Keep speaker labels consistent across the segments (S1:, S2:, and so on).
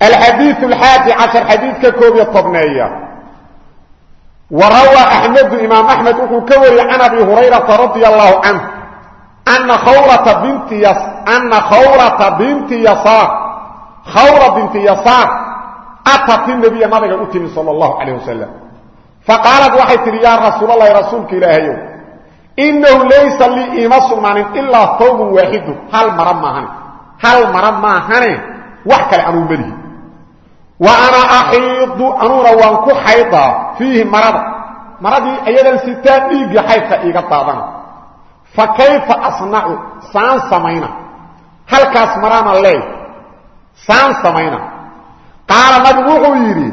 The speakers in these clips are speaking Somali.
S1: alxadiiu alxaadi cashar xadiidka koob iyo tobneeya wa rawaa axmedu imaam axmed wuxuu ka wariyey can abi hurayrata radia allahu canh ana khawlata binti ana khawlata binti yasaar khawla binti yasaar atat inabiya nabiga u timi sala allahu calayh wasalam faqaalad waxay tidhi yaa rasuulalahi rasuulka ilaahayow inahu laysa lii iima sugnaanin ilaa tawbun waaxidu hal mara maahane hal mara ana axiidu anuuna waan ku xaydaa fiihi marada maradii ayadan sitaa dhiiggii xaydka iiga daadana fa kayfa asnacu saan samayna halkaas marana leey saan samayna qaala nabigu wuxuu yidhi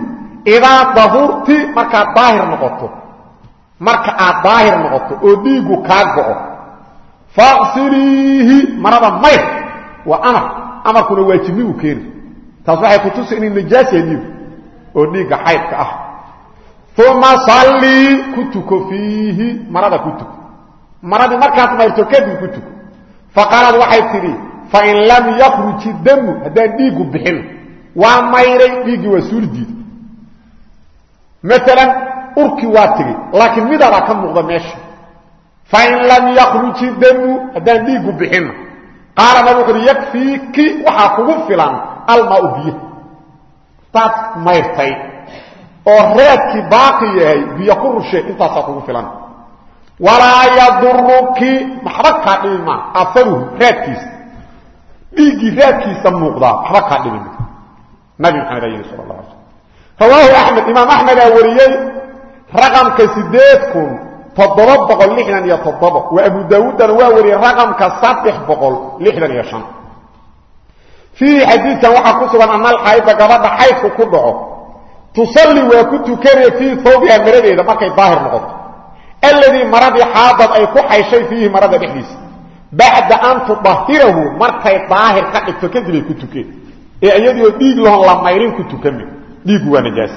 S1: idaa dahurti markaad daahir noqoto marka aad daahir noqoto oo dhiiggu kaa go'o faqsiliihi marada mayr waa amar amarkuna waajibnigu keeni taas waxay kutusa inay najaas yahay dhiigu oo dhiigga xaydka ah. Uma sallii ku fiihi marada ku maradii markaad mayrto kadib ku tuko. Faqaalad waxay tidhi fain lam yakruji damu haddaan dhiiggu bixin. Waa mayray dhiiggii waa suuli diida maalan waa tegey laakiin midaabaa ka muuqda meesha. Fain lam yakruji damu haddaan dhiiggu bixinna qaala nabig wuxu uhi yakfiiki kugu filan almaau biyo. Taad mayrtay oo reedkii baaqi yahay biyo ku rushe intaasaa kugu filan. Walaa yaduruki waxba kaa dhimi maa afaruhu raadkiisa dhiiggii raadkiisa muuqdaa waxba kaa dhimi ma. Nabi maxamed a yidhi sal la ala rawaahu axmed imaam axmedaa wariyey raqamka sideed kun toddoba boqol lixdan iyo toddoba waa abu daawuudana waa wariyey raqamka saddex boqol lixdan iyo shan fiihi xadiidkan waxaa ku sugan anal xaayda gabadha xaydku ku dhaco. Tusalli waa ku tukanaya fii hawbiha maradeeda markay daahir noqoto. Alladii maradii xaadad ay ku xayshay fiihi marada dhexdiisa. Bacda an tudahirahu markay daahir ka dhigto kadib ay ku tukeen ee iyadioo dhiig lahon la mayrin ku tukami dhiiggu waa najaas